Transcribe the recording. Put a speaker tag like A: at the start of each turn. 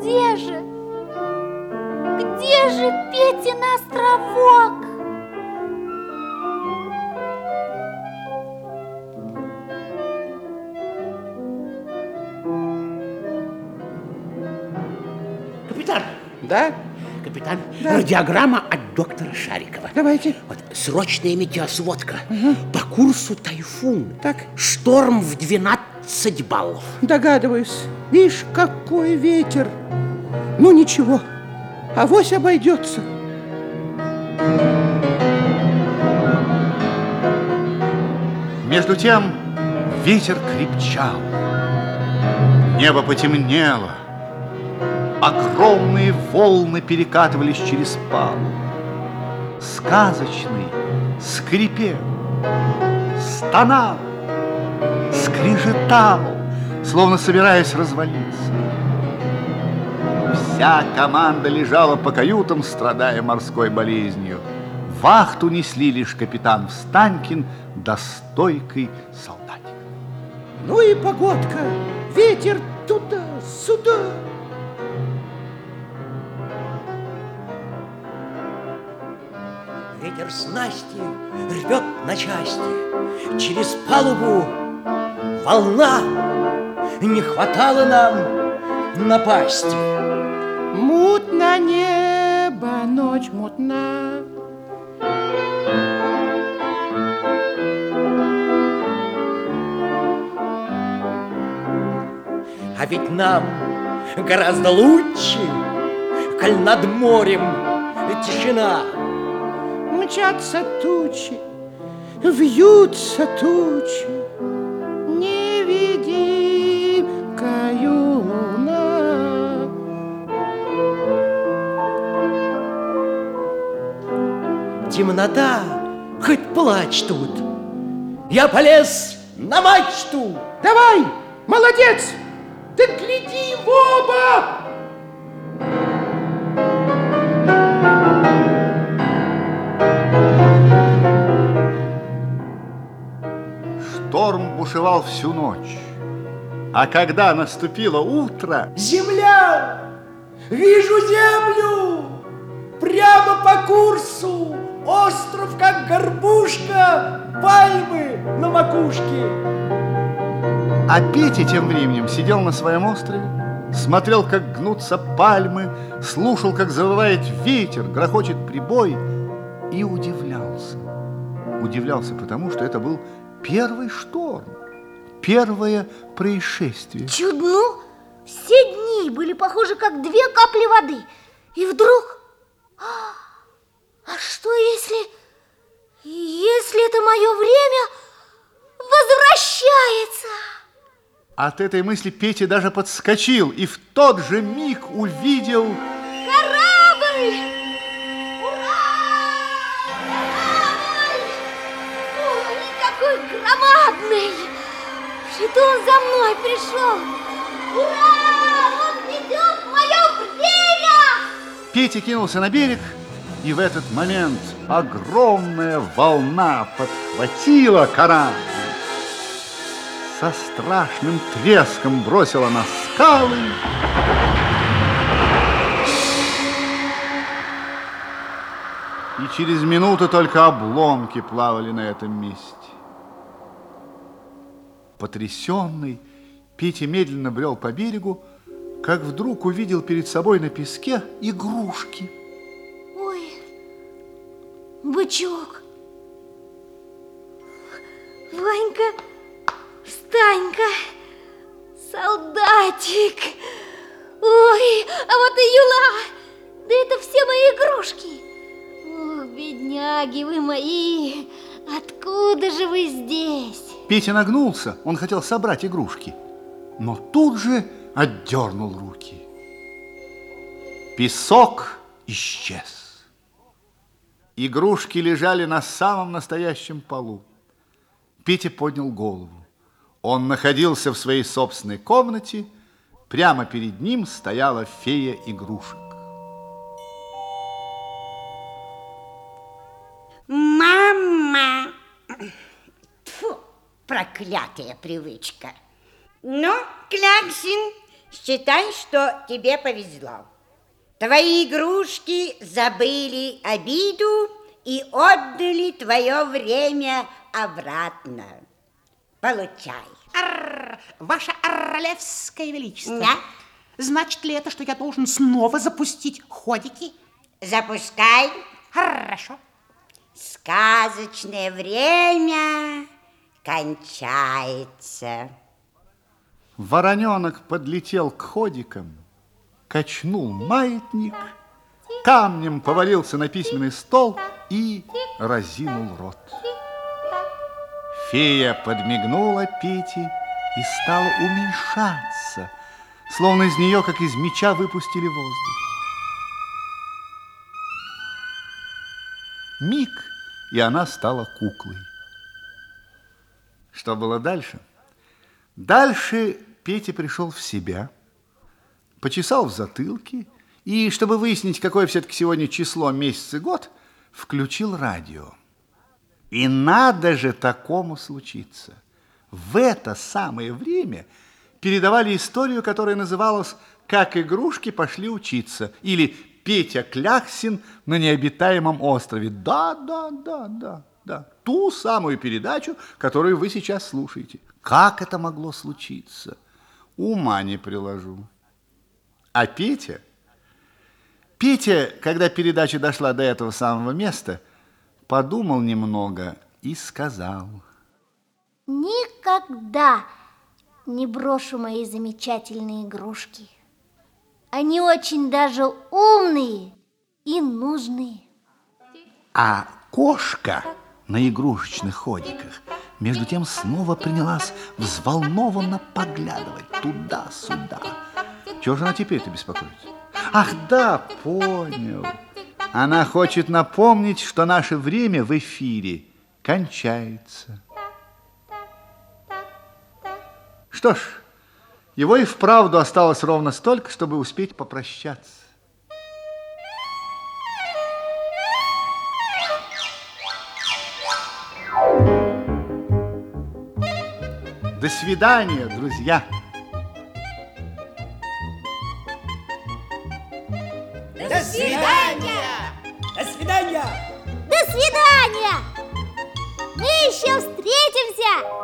A: Где же? Где же Петин островок?
B: Капитан,
C: Да?
B: капитан,
C: Да.
B: радиограмма от доктора Шарикова.
C: Давайте.
B: Вот срочная метеосводка. По курсу тайфун.
C: Так.
B: Шторм в 12 баллов.
C: Догадываюсь. Видишь, какой ветер. Ну, ничего. Авось обойдется.
D: Между тем ветер крепчал, небо потемнело, огромные волны перекатывались через палубу. Сказочный скрипел, стонал, скрежетал, словно собираясь развалиться. Вся команда лежала по каютам, страдая морской болезнью. Вахту несли лишь капитан Встанькин да солдатик.
C: Ну и погодка. Ветер туда-сюда.
B: Ветер снасти рвет на части. Через палубу волна. Не хватало нам напасти.
C: Мутно небо, ночь мутна.
B: А ведь нам гораздо лучше, коль над морем тишина.
C: Мчатся тучи, вьются тучи.
B: Темнота, хоть плачь тут. Я полез на мачту.
C: Давай, молодец! Да гляди в оба!
D: Шторм бушевал всю ночь. А когда наступило утро,
E: Земля! Вижу землю! Прямо по курсу! Остров, как горбушка, пальмы на макушке.
D: а Петя тем временем сидел на своем острове, смотрел, как гнутся пальмы, слушал, как завывает ветер, грохочет прибой и удивлялся. Удивлялся потому, что это был первый шторм, первое происшествие.
A: Чудно. Все дни были похожи, как две капли воды. И вдруг... А, что если... Если это мое время возвращается?
D: От этой мысли Петя даже подскочил и в тот же миг увидел...
A: Корабль! Ура! Ой, какой громадный! Что он за мной пришел? Ура! Он ведет мое время!
D: Петя кинулся на берег, и в этот момент огромная волна подхватила корабль. Со страшным треском бросила на скалы. И через минуту только обломки плавали на этом месте. Потрясенный, Петя медленно брел по берегу, как вдруг увидел перед собой на песке игрушки.
A: Бычок. Ванька, встань-ка, солдатик. Ой, а вот и Юла. Да это все мои игрушки. Ох, бедняги вы мои, откуда же вы здесь?
D: Петя нагнулся, он хотел собрать игрушки, но тут же отдернул руки. Песок исчез. Игрушки лежали на самом настоящем полу. Петя поднял голову. Он находился в своей собственной комнате. Прямо перед ним стояла фея игрушек.
F: Мама! Тьфу, проклятая привычка. Ну, Кляксин, Считай, что тебе повезло. Твои игрушки забыли обиду и отдали твое время обратно. Получай.
B: Арр, ваше Орлевское Величество.
F: Да.
B: Значит ли это, что я должен снова запустить ходики?
F: Запускай.
B: Хорошо.
F: Сказочное время кончается.
D: Вороненок подлетел к ходикам, качнул маятник, камнем повалился на письменный стол и разинул рот. Фея подмигнула Пете и стала уменьшаться, словно из нее, как из меча, выпустили воздух. Миг, и она стала куклой. Что было дальше? Дальше Петя пришел в себя, почесал в затылке и, чтобы выяснить, какое все-таки сегодня число, месяц и год, включил радио. И надо же такому случиться. В это самое время передавали историю, которая называлась «Как игрушки пошли учиться» или «Петя Кляхсин на необитаемом острове». Да, да, да, да, да. Ту самую передачу, которую вы сейчас слушаете. Как это могло случиться? Ума не приложу. А Петя... Петя, когда передача дошла до этого самого места, подумал немного и сказал.
A: Никогда не брошу мои замечательные игрушки. Они очень даже умные и нужные.
D: А кошка на игрушечных ходиках между тем снова принялась взволнованно поглядывать туда-сюда. Чего же она теперь-то беспокоится? Ах, да, понял. Она хочет напомнить, что наше время в эфире кончается. Что ж, его и вправду осталось ровно столько, чтобы успеть попрощаться. До свидания, друзья!
A: еще встретимся!